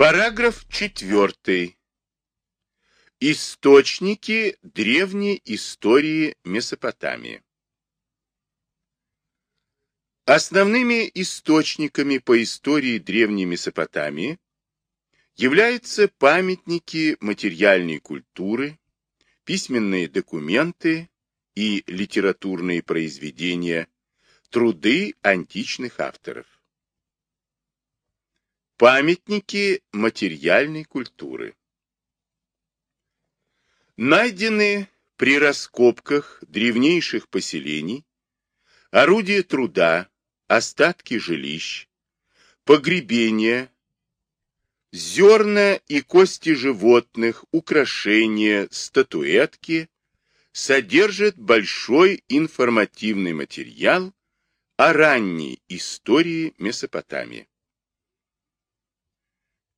Параграф 4. Источники древней истории Месопотамии. Основными источниками по истории древней Месопотамии являются памятники материальной культуры, письменные документы и литературные произведения, труды античных авторов. Памятники материальной культуры. Найдены при раскопках древнейших поселений орудия труда, остатки жилищ, погребения, зерна и кости животных, украшения, статуэтки содержат большой информативный материал о ранней истории Месопотамии.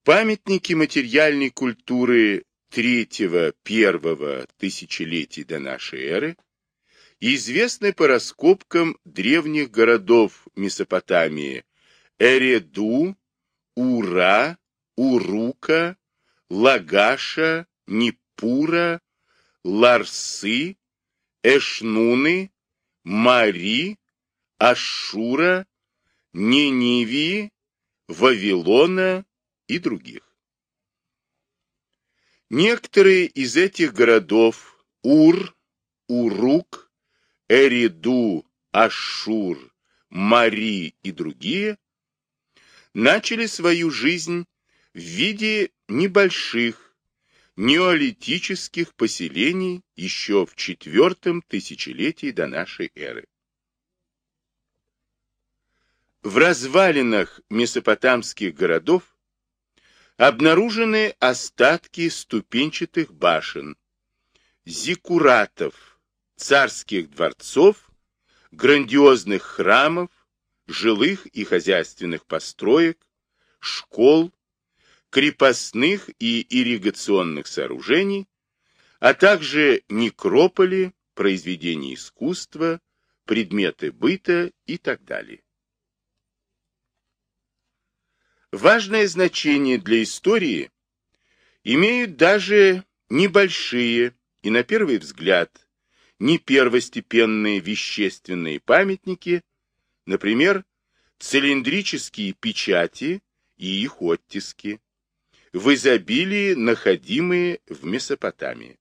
Памятники материальной культуры третьего-первого тысячелетий до нашей эры известны по раскопкам древних городов Месопотамии Эреду, Ура, Урука, Лагаша, Нипура, Ларсы, Эшнуны, Мари, Ашура, Нинивии, Вавилона, и других. Некоторые из этих городов Ур, Урук, Эриду, Ашур, Мари и другие начали свою жизнь в виде небольших неолитических поселений еще в четвертом тысячелетии до нашей эры. В развалинах месопотамских городов обнаружены остатки ступенчатых башен, зиккуратов, царских дворцов, грандиозных храмов, жилых и хозяйственных построек, школ, крепостных и ирригационных сооружений, а также некрополи, произведения искусства, предметы быта и так далее. Важное значение для истории имеют даже небольшие и, на первый взгляд, не первостепенные вещественные памятники, например, цилиндрические печати и их оттиски, в изобилии находимые в Месопотамии.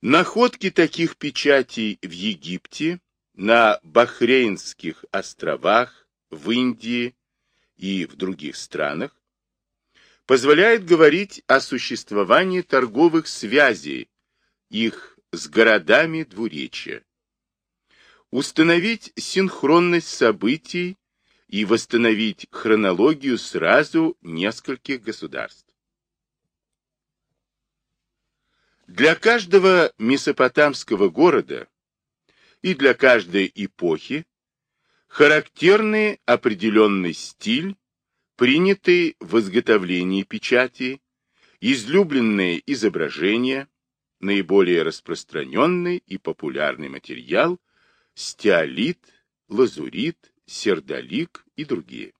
Находки таких печатей в Египте, на Бахрейнских островах, в Индии, и в других странах, позволяет говорить о существовании торговых связей, их с городами двуречья, установить синхронность событий и восстановить хронологию сразу нескольких государств. Для каждого месопотамского города и для каждой эпохи характерный определенный стиль, принятый в изготовлении печати, излюбленные изображения, наиболее распространенный и популярный материал, стеолит, лазурит, сердолик и другие.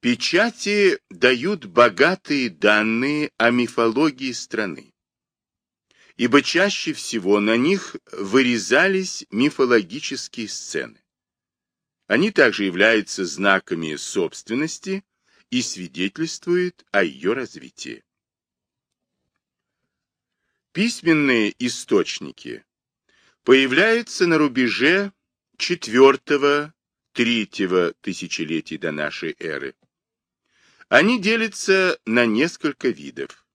Печати дают богатые данные о мифологии страны ибо чаще всего на них вырезались мифологические сцены. Они также являются знаками собственности и свидетельствуют о ее развитии. Письменные источники появляются на рубеже IV-III тысячелетий до нашей эры. Они делятся на несколько видов.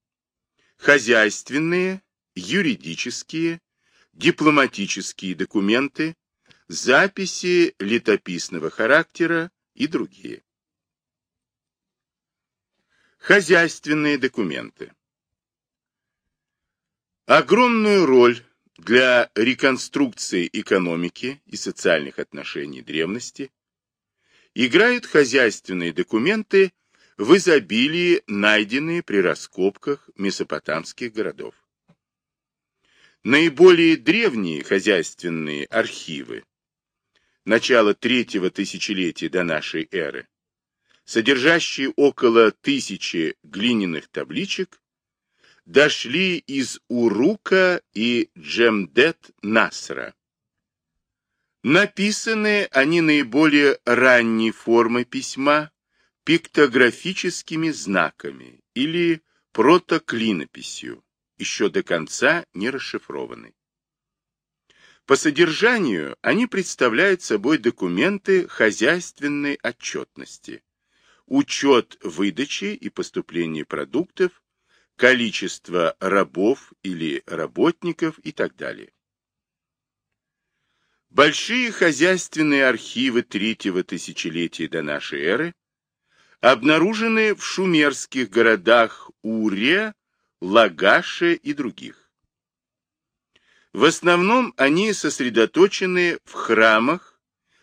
Хозяйственные, юридические, дипломатические документы, записи летописного характера и другие. Хозяйственные документы. Огромную роль для реконструкции экономики и социальных отношений древности играют хозяйственные документы в изобилии, найденные при раскопках месопотамских городов. Наиболее древние хозяйственные архивы начала третьего тысячелетия до нашей эры, содержащие около тысячи глиняных табличек, дошли из Урука и Джемдет-Насра. Написаны они наиболее ранней формой письма, пиктографическими знаками или протоклинописью, еще до конца не расшифрованы. По содержанию они представляют собой документы хозяйственной отчетности, учет выдачи и поступления продуктов, количество рабов или работников и так далее. Большие хозяйственные архивы третьего тысячелетия до нашей эры обнаружены в шумерских городах Уре, Лагаше и других. В основном они сосредоточены в храмах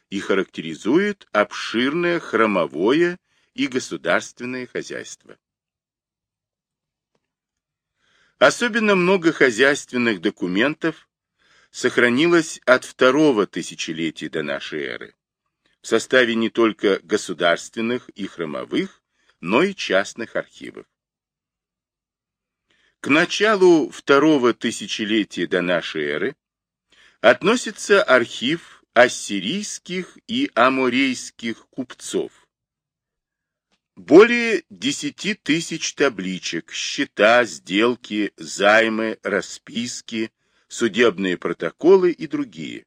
и характеризуют обширное храмовое и государственное хозяйство. Особенно много хозяйственных документов сохранилось от второго тысячелетия до нашей эры в составе не только государственных и храмовых, но и частных архивов. К началу второго тысячелетия до нашей эры относится архив ассирийских и аморейских купцов. Более десяти тысяч табличек, счета, сделки, займы, расписки, судебные протоколы и другие,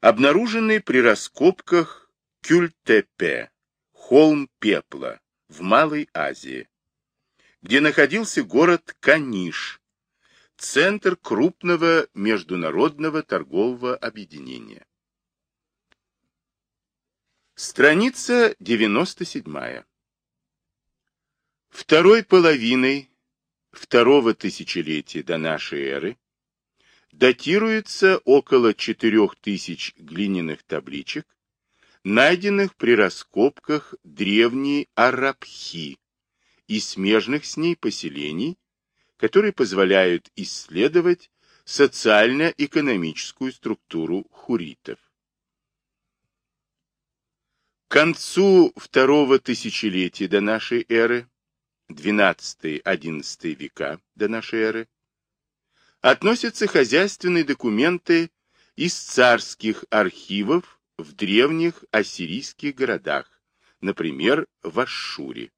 обнаружены при раскопках Кюльтепе, холм пепла, в Малой Азии, где находился город Каниш, центр крупного международного торгового объединения. Страница 97. Второй половиной второго тысячелетия до нашей эры датируется около 4000 глиняных табличек, найденных при раскопках древней Арабхи и смежных с ней поселений, которые позволяют исследовать социально-экономическую структуру хуритов. К концу второго тысячелетия до нашей эры, 12-11 века до нашей эры, относятся хозяйственные документы из царских архивов в древних ассирийских городах, например, в Ашшуре.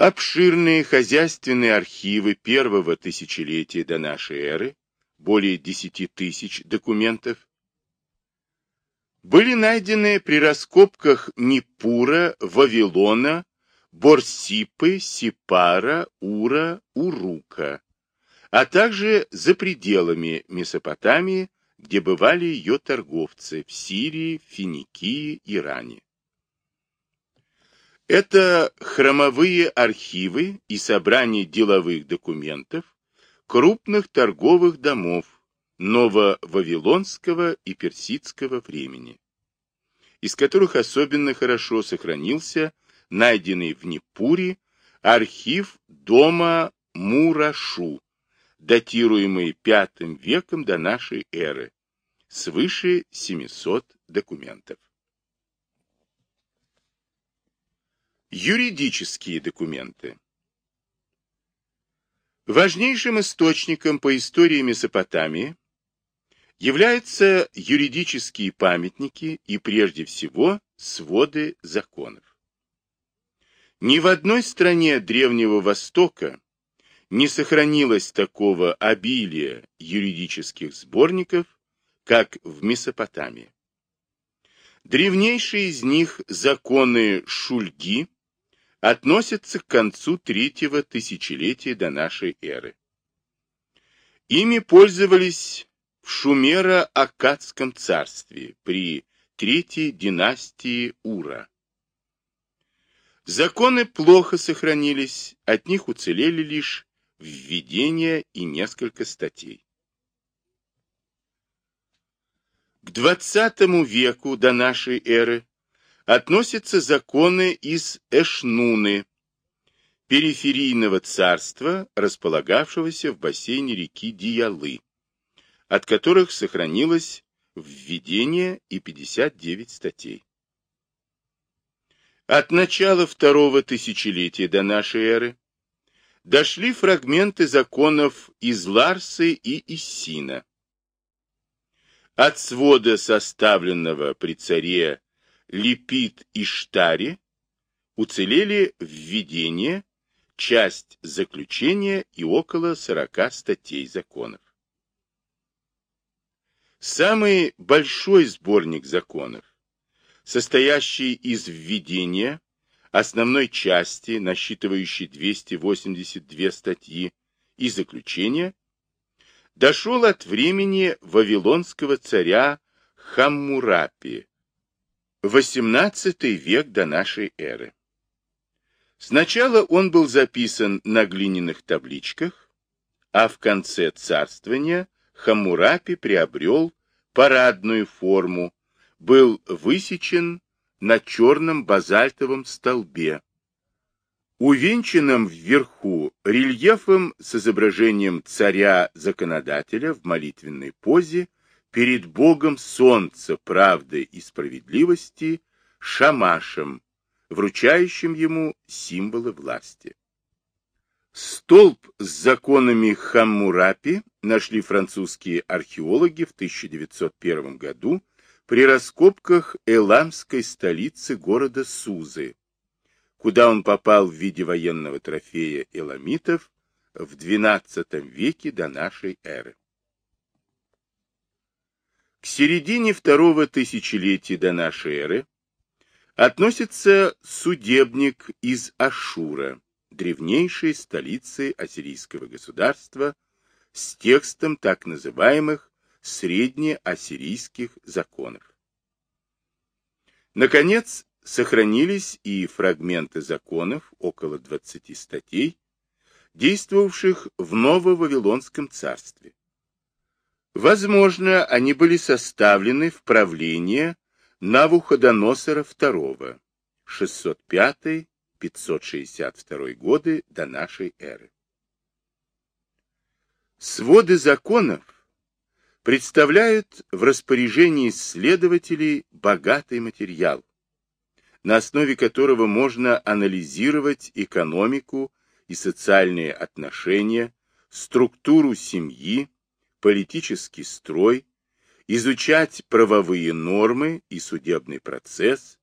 Обширные хозяйственные архивы первого тысячелетия до нашей эры, более 10 тысяч документов, были найдены при раскопках Нипура, Вавилона, Борсипы, Сипара, Ура, Урука, а также за пределами Месопотамии, где бывали ее торговцы в Сирии, Финикии, Иране. Это хромовые архивы и собрания деловых документов крупных торговых домов ново-вавилонского и персидского времени, из которых особенно хорошо сохранился найденный в Непуре архив дома Мурашу, датируемый V веком до нашей эры, свыше 700 документов. Юридические документы Важнейшим источником по истории Месопотамии являются юридические памятники и прежде всего своды законов. Ни в одной стране Древнего Востока не сохранилось такого обилия юридических сборников, как в Месопотамии. Древнейшие из них законы Шульги относятся к концу третьего тысячелетия до нашей эры. Ими пользовались в Шумеро-Акадском царстве при третьей династии Ура. Законы плохо сохранились, от них уцелели лишь введение и несколько статей. К XX веку до нашей эры относятся законы из Эшнуны, периферийного царства, располагавшегося в бассейне реки Диялы, от которых сохранилось введение и 59 статей. От начала второго тысячелетия до нашей эры дошли фрагменты законов из Ларсы и Иссина. От свода, составленного при царе Липид и Штаре, уцелели введение, часть заключения и около 40 статей законов. Самый большой сборник законов, состоящий из введения, основной части, насчитывающей 282 статьи, и заключения, дошел от времени вавилонского царя Хаммурапи, XVIII век до нашей эры. Сначала он был записан на глиняных табличках, а в конце царствования Хаммурапи приобрел парадную форму, был высечен на черном базальтовом столбе, увенчанном вверху рельефом с изображением царя-законодателя в молитвенной позе перед Богом Солнца, правды и справедливости, Шамашем, вручающим ему символы власти. Столб с законами Хаммурапи нашли французские археологи в 1901 году при раскопках эламской столицы города Сузы, куда он попал в виде военного трофея эламитов в XII веке до нашей эры. К середине второго тысячелетия до нашей эры относится судебник из Ашура, древнейшей столицы ассирийского государства, с текстом так называемых среднеассирийских законов. Наконец, сохранились и фрагменты законов, около 20 статей, действовавших в Ново-Вавилонском царстве. Возможно, они были составлены в правление Навуходоносора II, 605-562 годы до нашей эры. Своды законов представляют в распоряжении исследователей богатый материал, на основе которого можно анализировать экономику и социальные отношения, структуру семьи, политический строй, изучать правовые нормы и судебный процесс,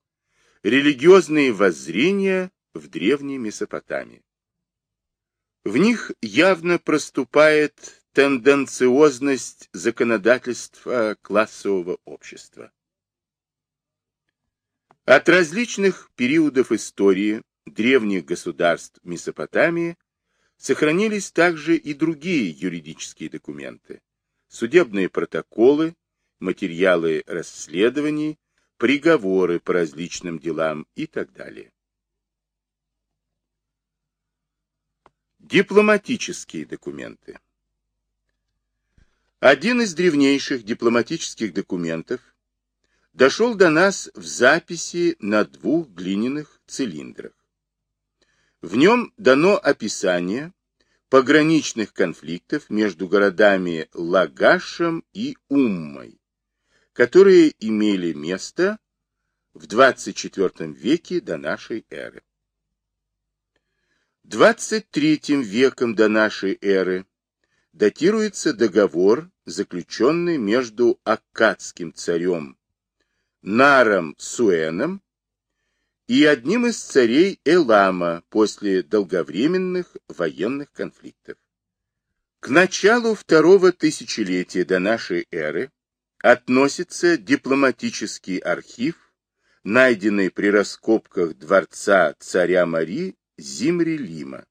религиозные воззрения в Древней Месопотамии. В них явно проступает тенденциозность законодательства классового общества. От различных периодов истории древних государств Месопотамии сохранились также и другие юридические документы, судебные протоколы, материалы расследований, приговоры по различным делам и так далее. Дипломатические документы. Один из древнейших дипломатических документов дошел до нас в записи на двух глиняных цилиндрах. В нем дано описание пограничных конфликтов между городами Лагашем и Уммой, которые имели место в 24 веке до нашей эры. 23 веком до нашей эры датируется договор, заключенный между аккадским царем Наром Суэном и одним из царей Элама после долговременных военных конфликтов. К началу второго тысячелетия до нашей эры относится дипломатический архив, найденный при раскопках дворца царя Мари Зимри-Лима.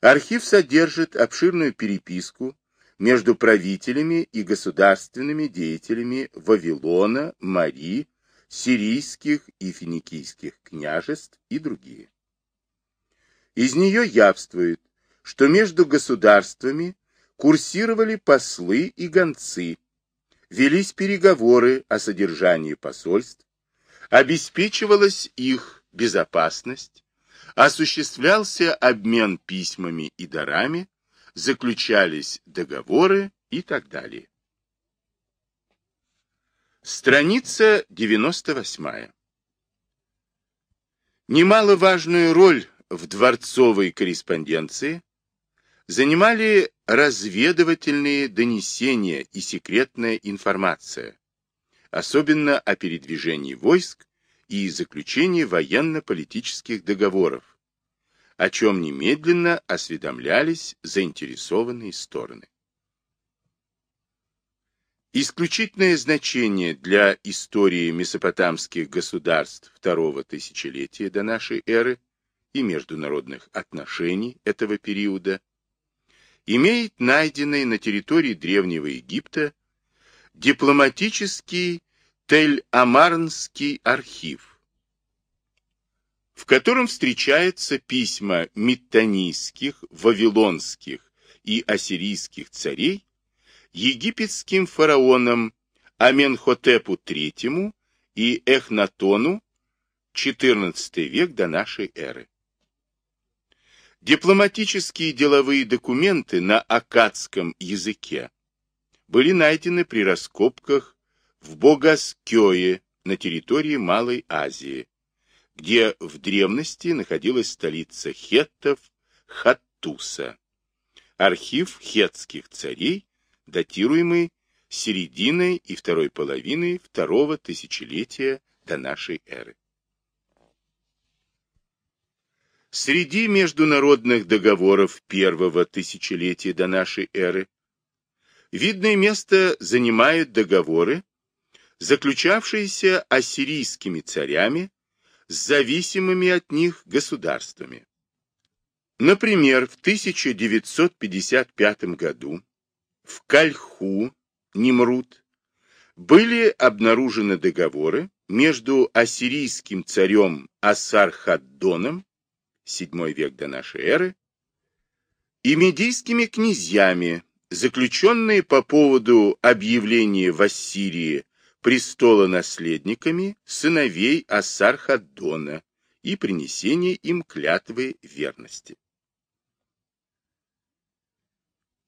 Архив содержит обширную переписку между правителями и государственными деятелями Вавилона, Мари, сирийских и финикийских княжеств и другие. Из нее явствует, что между государствами курсировали послы и гонцы, велись переговоры о содержании посольств, обеспечивалась их безопасность, осуществлялся обмен письмами и дарами, заключались договоры и так далее. Страница 98. Немаловажную роль в дворцовой корреспонденции занимали разведывательные донесения и секретная информация, особенно о передвижении войск и заключении военно-политических договоров, о чем немедленно осведомлялись заинтересованные стороны. Исключительное значение для истории месопотамских государств второго тысячелетия до нашей эры и международных отношений этого периода имеет найденный на территории Древнего Египта дипломатический Тель-Амарнский архив, в котором встречаются письма миттанийских, вавилонских и ассирийских царей египетским фараонам Аменхотепу III и Эхнатону XIV век до нашей эры. Дипломатические деловые документы на акадском языке были найдены при раскопках в Богаскёе на территории Малой Азии, где в древности находилась столица хеттов Хаттуса. Архив хетских царей датируемый серединой и второй половиной второго тысячелетия до нашей эры. Среди международных договоров первого тысячелетия до нашей эры видное место занимают договоры, заключавшиеся ассирийскими царями с зависимыми от них государствами. Например, в 1955 году в Кальху, Нимрут, были обнаружены договоры между ассирийским царем Асархаддоном, VII век до нашей эры, и медийскими князьями, заключенные по поводу объявления в Ассирии престола наследниками сыновей Асархаддона и принесения им клятвы верности.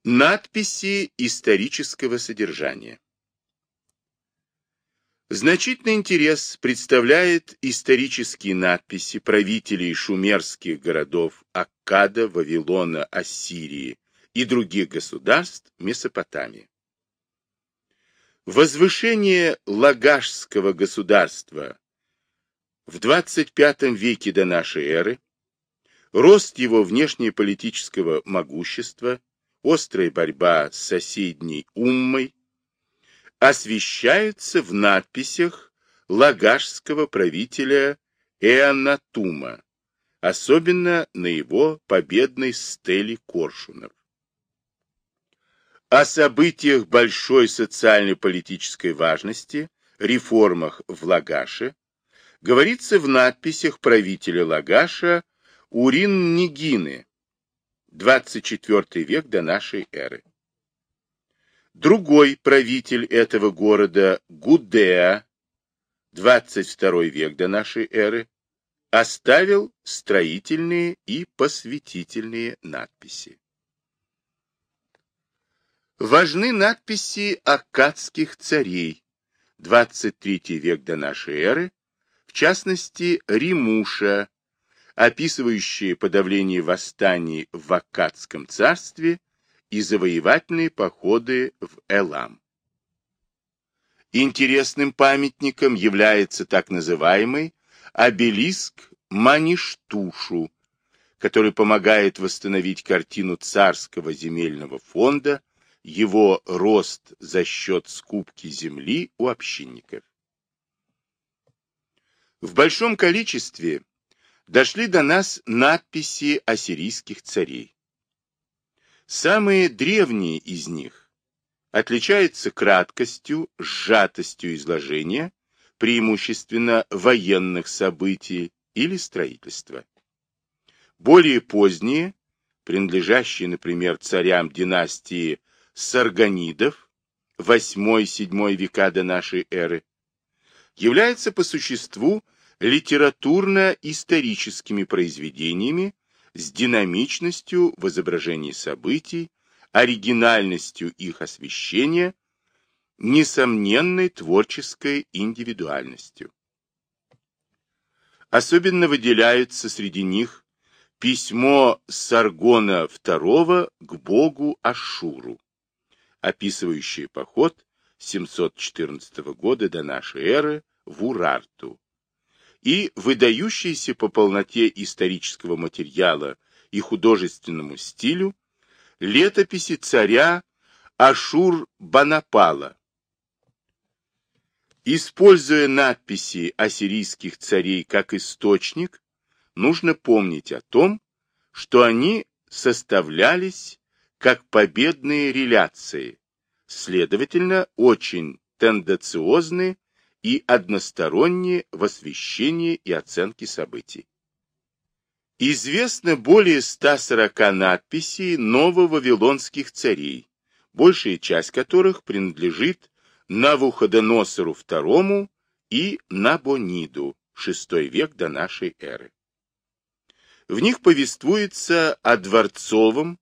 Надписи исторического содержания Значительный интерес представляет исторические надписи правителей шумерских городов Аккада, Вавилона, Ассирии и других государств Месопотамии. Возвышение Лагашского государства в 25 веке до нашей эры, рост его внешнеполитического могущества острая борьба с соседней Уммой, освещаются в надписях лагашского правителя Эанатума, особенно на его победной стеле коршунов. О событиях большой социально-политической важности, реформах в Лагаше, говорится в надписях правителя Лагаша Урин-Нигины 24 век до нашей эры. Другой правитель этого города, Гудеа, 22 век до нашей эры, оставил строительные и посвятительные надписи. Важны надписи аккадских царей, 23 век до нашей эры, в частности, Римуша, описывающие подавление восстаний в Аккадском царстве и завоевательные походы в Элам. Интересным памятником является так называемый обелиск Маништушу, который помогает восстановить картину царского земельного фонда, его рост за счет скупки земли у общинников. В большом количестве дошли до нас надписи ассирийских царей. Самые древние из них отличаются краткостью, сжатостью изложения, преимущественно военных событий или строительства. Более поздние, принадлежащие, например, царям династии Сарганидов, 8-7 века до нашей эры, являются по существу литературно-историческими произведениями с динамичностью в изображении событий, оригинальностью их освещения, несомненной творческой индивидуальностью. Особенно выделяются среди них письмо Саргона II к богу Ашуру, описывающее поход 714 года до нашей эры в Урарту, и выдающийся по полноте исторического материала и художественному стилю летописи царя Ашур-Банапала. Используя надписи ассирийских царей как источник, нужно помнить о том, что они составлялись как победные реляции, следовательно, очень тенденциозны и односторонние в освещении и оценке событий. Известно более 140 надписей нововавилонских царей, большая часть которых принадлежит Навуходоносору II и Набониду, VI век до нашей эры. В них повествуется о дворцовом,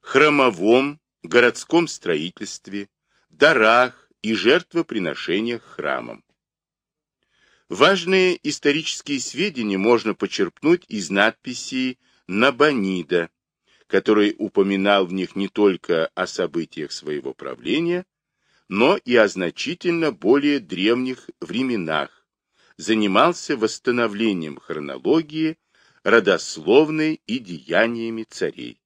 храмовом, городском строительстве, дарах и жертвоприношениях храмам. Важные исторические сведения можно почерпнуть из надписей Набонида, который упоминал в них не только о событиях своего правления, но и о значительно более древних временах, занимался восстановлением хронологии, родословной и деяниями царей.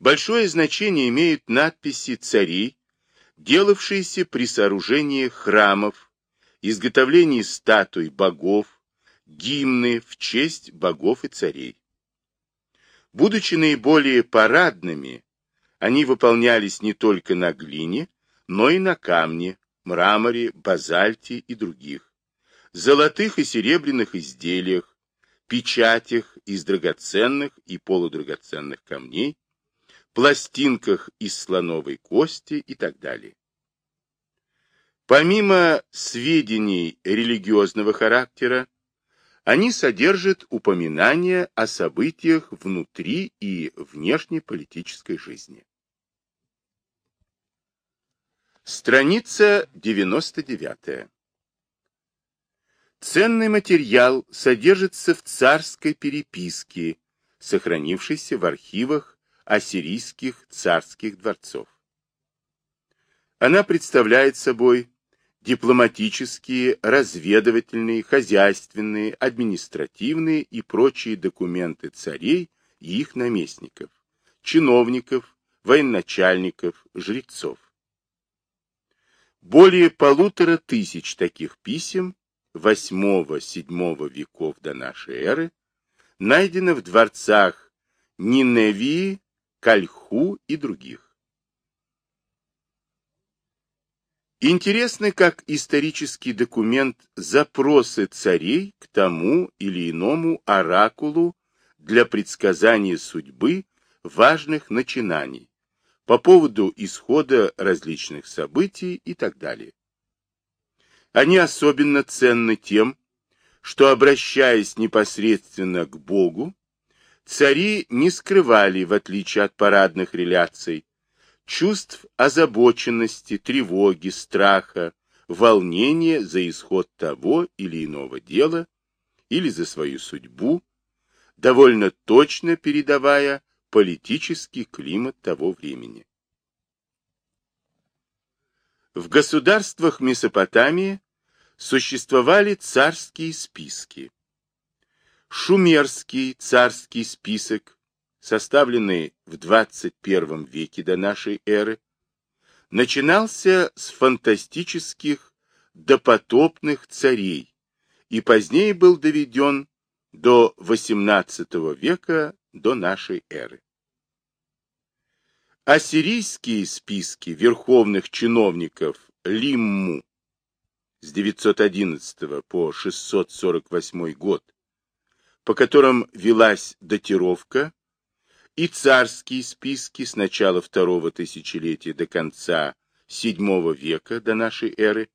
Большое значение имеют надписи царей, делавшиеся при сооружении храмов, изготовлении статуй богов, гимны в честь богов и царей. Будучи наиболее парадными, они выполнялись не только на глине, но и на камне, мраморе, базальте и других, золотых и серебряных изделиях, печатях из драгоценных и полудрагоценных камней, пластинках из слоновой кости и так далее. Помимо сведений религиозного характера, они содержат упоминания о событиях внутри и внешней политической жизни. Страница 99. Ценный материал содержится в царской переписке, сохранившейся в архивах ассирийских царских дворцов. Она представляет собой дипломатические, разведывательные, хозяйственные, административные и прочие документы царей и их наместников, чиновников, военачальников, жрецов. Более полутора тысяч таких писем VIII-VII веков до нашей эры найдено в дворцах Ниневии, Кальху и других. Интересны как исторический документ запросы царей к тому или иному оракулу для предсказания судьбы важных начинаний по поводу исхода различных событий и так далее. Они особенно ценны тем, что, обращаясь непосредственно к Богу, Цари не скрывали, в отличие от парадных реляций, чувств озабоченности, тревоги, страха, волнения за исход того или иного дела или за свою судьбу, довольно точно передавая политический климат того времени. В государствах Месопотамии существовали царские списки, Шумерский царский список, составленный в 21 веке до нашей эры, начинался с фантастических допотопных царей и позднее был доведен до XVIII века до нашей эры. Ассирийские списки верховных чиновников Лимму с 911 по 648 год по которым велась датировка, и царские списки с начала второго тысячелетия до конца VII века до нашей эры,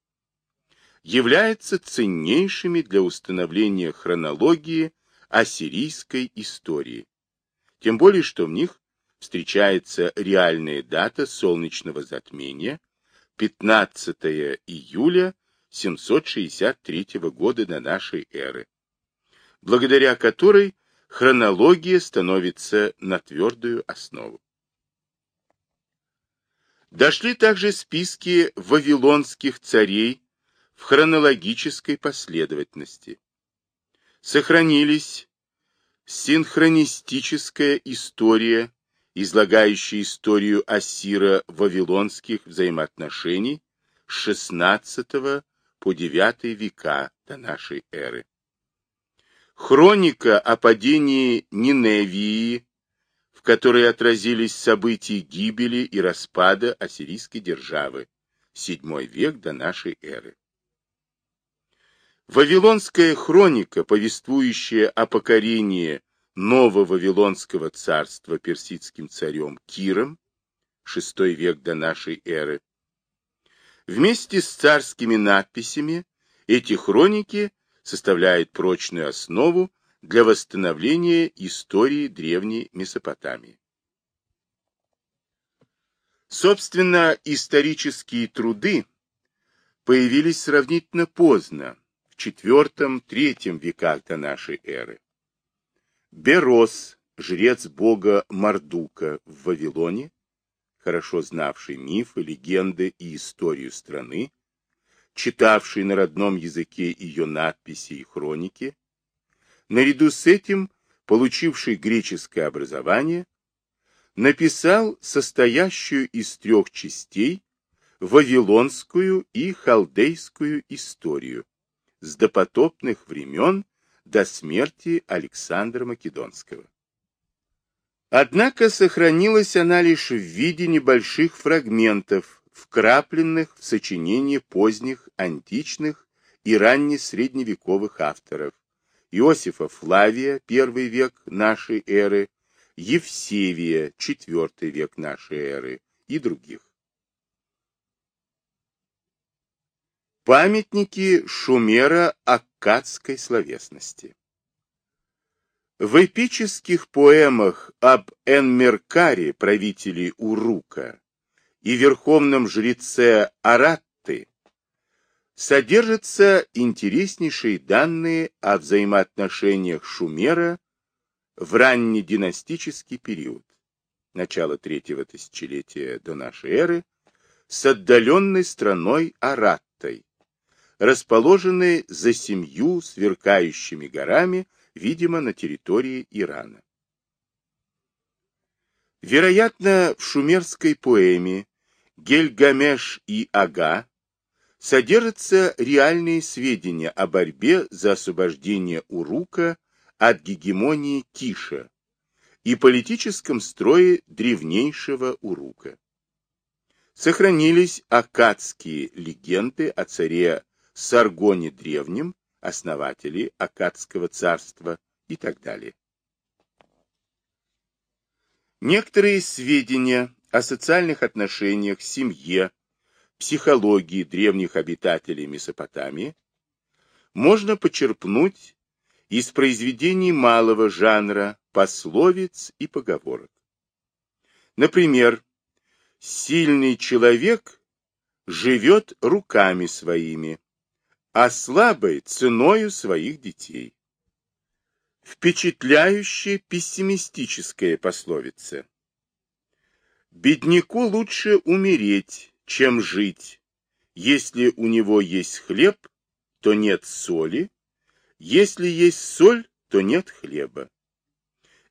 являются ценнейшими для установления хронологии ассирийской истории, тем более что в них встречается реальная дата солнечного затмения 15 июля 763 года до нашей эры, благодаря которой хронология становится на твердую основу. Дошли также списки вавилонских царей в хронологической последовательности. Сохранились синхронистическая история, излагающая историю ассиро-вавилонских взаимоотношений с XVI по IX века до нашей эры. Хроника о падении Ниневии, в которой отразились события гибели и распада ассирийской державы, VII век до нашей эры. Вавилонская хроника, повествующая о покорении нового Вавилонского царства персидским царем Киром, VI век до нашей эры. Вместе с царскими надписями эти хроники составляют прочную основу для восстановления истории древней Месопотамии. Собственно, исторические труды появились сравнительно поздно, IV-III веках до нашей эры. Берос, жрец бога Мардука в Вавилоне, хорошо знавший мифы, легенды и историю страны, читавший на родном языке ее надписи и хроники, наряду с этим получивший греческое образование, написал состоящую из трех частей вавилонскую и халдейскую историю, с допотопных времен до смерти Александра Македонского. Однако сохранилась она лишь в виде небольших фрагментов, вкрапленных в сочинения поздних античных и раннесредневековых авторов Иосифа Флавия, первый век нашей эры, Евсевия, четвертый век нашей эры и других. Памятники Шумера аккадской словесности. В эпических поэмах об Энмеркаре, правителе Урука, и верховном жреце Аратты содержатся интереснейшие данные о взаимоотношениях Шумера в раннединастический период, начало третьего тысячелетия до нашей эры, с отдаленной страной Араттой, расположенные за семью сверкающими горами, видимо, на территории Ирана. Вероятно, в шумерской поэме «Гельгамеш и Ага» содержатся реальные сведения о борьбе за освобождение Урука от гегемонии Киша и политическом строе древнейшего Урука. Сохранились акадские легенды о царе Саргоне Древнем, основатели Акадского царства и так далее. Некоторые сведения о социальных отношениях, семье, психологии древних обитателей Месопотамии можно почерпнуть из произведений малого жанра, пословиц и поговорок. Например, «Сильный человек живет руками своими, а слабой ценою своих детей. Впечатляющая пессимистическая пословица. Бедняку лучше умереть, чем жить. Если у него есть хлеб, то нет соли. Если есть соль, то нет хлеба.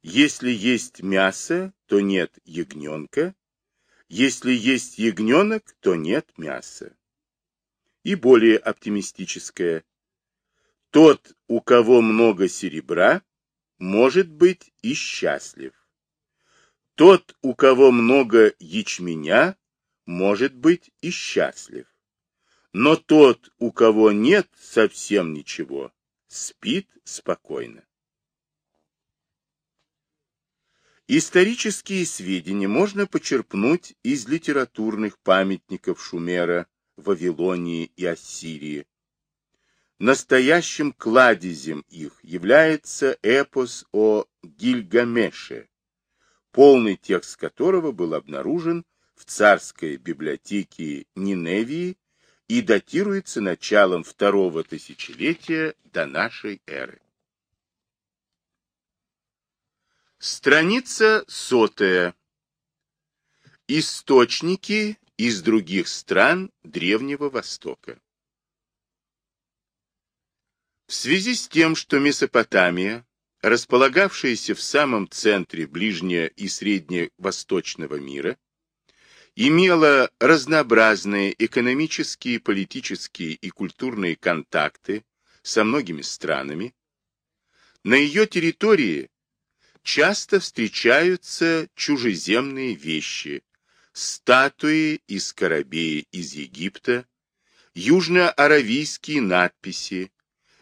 Если есть мясо, то нет ягненка. Если есть ягненок, то нет мяса и более оптимистическое. Тот, у кого много серебра, может быть и счастлив. Тот, у кого много ячменя, может быть и счастлив. Но тот, у кого нет совсем ничего, спит спокойно. Исторические сведения можно почерпнуть из литературных памятников Шумера, Вавилонии и Ассирии. Настоящим кладезем их является эпос о Гильгамеше, полный текст которого был обнаружен в царской библиотеке Ниневии и датируется началом второго тысячелетия до нашей эры. Страница сотая. Источники из других стран Древнего Востока. В связи с тем, что Месопотамия, располагавшаяся в самом центре ближнего и средневосточного мира, имела разнообразные экономические, политические и культурные контакты со многими странами, на ее территории часто встречаются чужеземные вещи, статуи и скоробеи из Египта, южноаравийские надписи,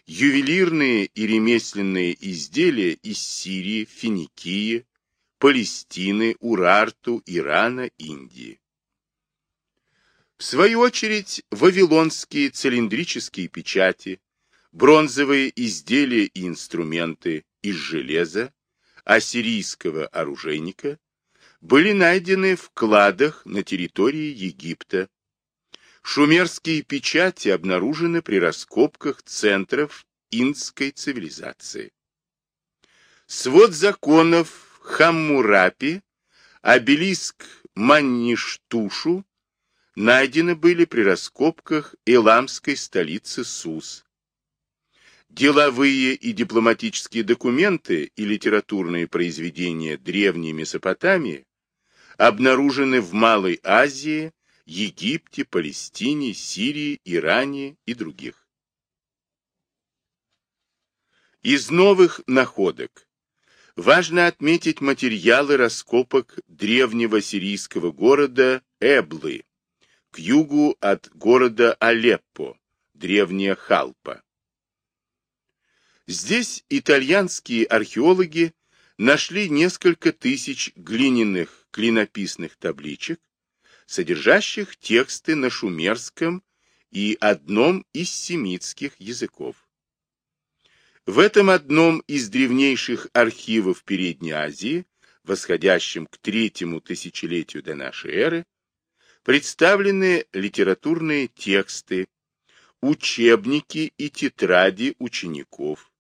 ювелирные и ремесленные изделия из Сирии, Финикии, Палестины, Урарту, Ирана, Индии. В свою очередь, вавилонские цилиндрические печати, бронзовые изделия и инструменты из железа, ассирийского оружейника были найдены в кладах на территории Египта. Шумерские печати обнаружены при раскопках центров инской цивилизации. Свод законов Хаммурапи, обелиск Манништушу найдены были при раскопках Эламской столицы Сус. Деловые и дипломатические документы и литературные произведения Древней Месопотамии обнаружены в Малой Азии, Египте, Палестине, Сирии, Иране и других. Из новых находок важно отметить материалы раскопок древнего сирийского города Эблы к югу от города Алеппо, древняя Халпа. Здесь итальянские археологи нашли несколько тысяч глиняных клинописных табличек, содержащих тексты на шумерском и одном из семитских языков. В этом одном из древнейших архивов Передней Азии, восходящем к третьему тысячелетию до нашей эры, представлены литературные тексты, учебники и тетради учеников,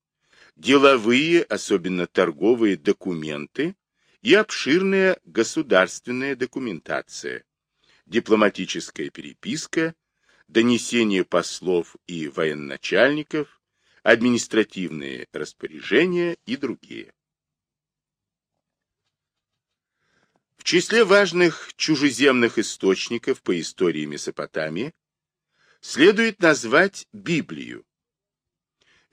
деловые, особенно торговые документы и обширная государственная документация, дипломатическая переписка, донесения послов и военачальников, административные распоряжения и другие. В числе важных чужеземных источников по истории Месопотамии следует назвать Библию,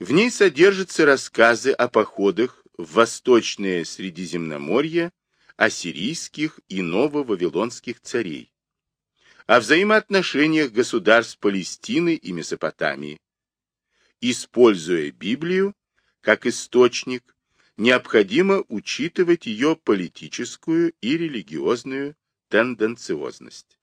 в ней содержатся рассказы о походах в Восточное Средиземноморье ассирийских и нововавилонских царей, о взаимоотношениях государств Палестины и Месопотамии. Используя Библию как источник, необходимо учитывать ее политическую и религиозную тенденциозность.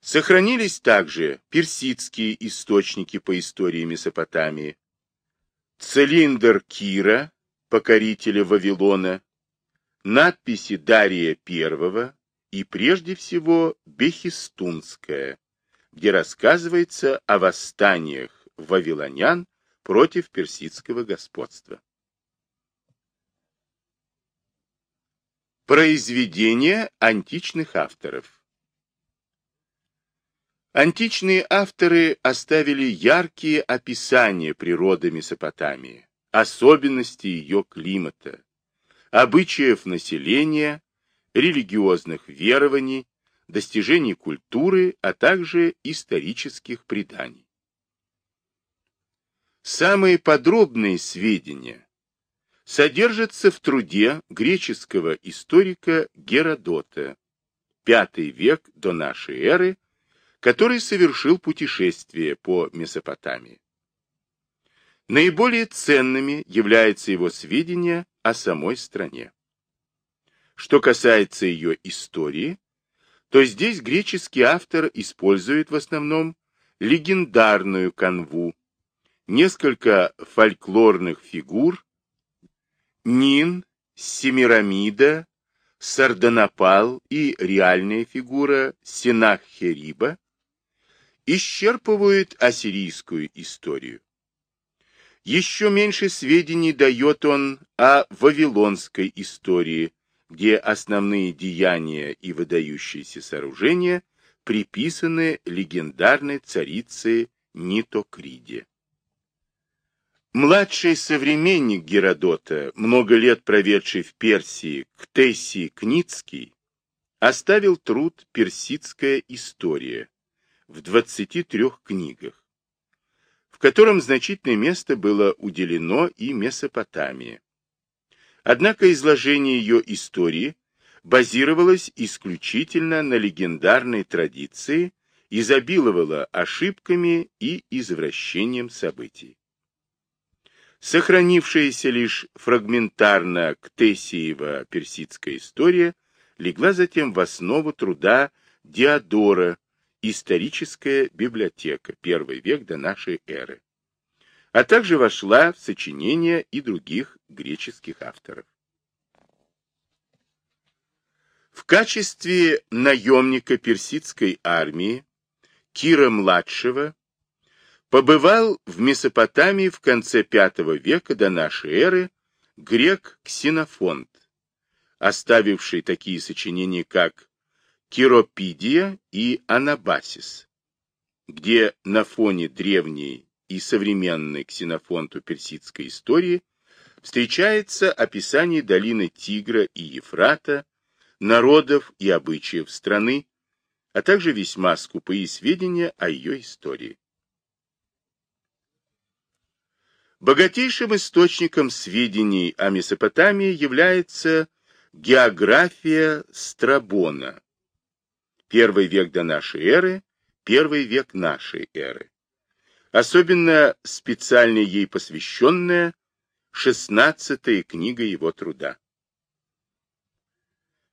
Сохранились также персидские источники по истории Месопотамии, цилиндр Кира, покорителя Вавилона, надписи Дария I и прежде всего Бехистунская, где рассказывается о восстаниях вавилонян против персидского господства. Произведения античных авторов Античные авторы оставили яркие описания природы Месопотамии, особенности ее климата, обычаев населения, религиозных верований, достижений культуры, а также исторических преданий. Самые подробные сведения содержатся в труде греческого историка Геродота, V век до нашей эры, который совершил путешествие по Месопотамии. Наиболее ценными являются его сведения о самой стране. Что касается ее истории, то здесь греческий автор использует в основном легендарную канву, несколько фольклорных фигур, Нин, Семирамида, Сардонапал и реальная фигура Синаххериба исчерпывают ассирийскую историю. Еще меньше сведений дает он о вавилонской истории, где основные деяния и выдающиеся сооружения приписаны легендарной царице Нитокриде. Младший современник Геродота, много лет проведший в Персии, Ктессий Кницкий, оставил труд «Персидская история» в 23 книгах, в котором значительное место было уделено и Месопотамии. Однако изложение ее истории базировалось исключительно на легендарной традиции, изобиловало ошибками и извращением событий. Сохранившаяся лишь фрагментарно Ктесиева персидская история легла затем в основу труда Диодора «Историческая библиотека. Первый век до нашей эры», а также вошла в сочинения и других греческих авторов. В качестве наемника персидской армии Кира-младшего побывал в Месопотамии в конце V века до нашей эры грек Ксенофонт, оставивший такие сочинения, как Киропидия и Анабасис, где на фоне древней и современной ксенофонту персидской истории встречается описание долины Тигра и Ефрата, народов и обычаев страны, а также весьма скупые сведения о ее истории. Богатейшим источником сведений о Месопотамии является география Страбона, первый век до нашей эры, первый век нашей эры особенно специально ей посвященная шестнадцатая книга его труда.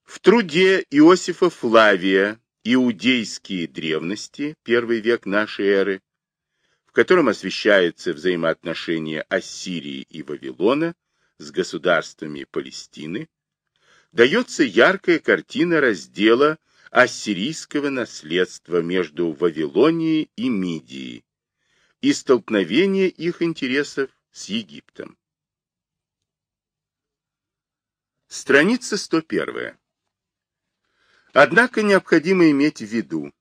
В труде Иосифа Флавия «Иудейские древности. Первый век нашей эры», в котором освещаются взаимоотношения Ассирии и Вавилона с государствами Палестины, дается яркая картина раздела ассирийского наследства между Вавилонией и Мидией, и столкновение их интересов с Египтом. Страница 101. Однако необходимо иметь в виду,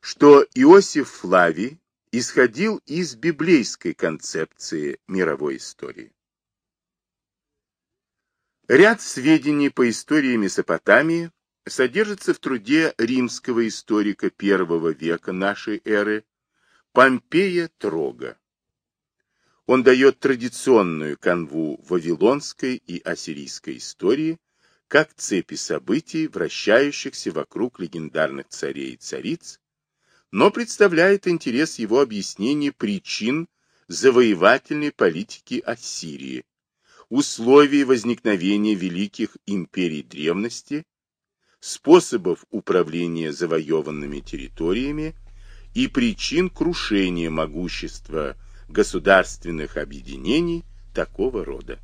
что Иосиф Флавий исходил из библейской концепции мировой истории. Ряд сведений по истории Месопотамии содержится в труде римского историка первого века нашей эры Помпея Трога. Он дает традиционную канву вавилонской и ассирийской истории, как цепи событий, вращающихся вокруг легендарных царей и цариц, но представляет интерес его объяснения причин завоевательной политики Ассирии, условий возникновения великих империй древности, способов управления завоеванными территориями и причин крушения могущества государственных объединений такого рода.